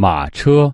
马车。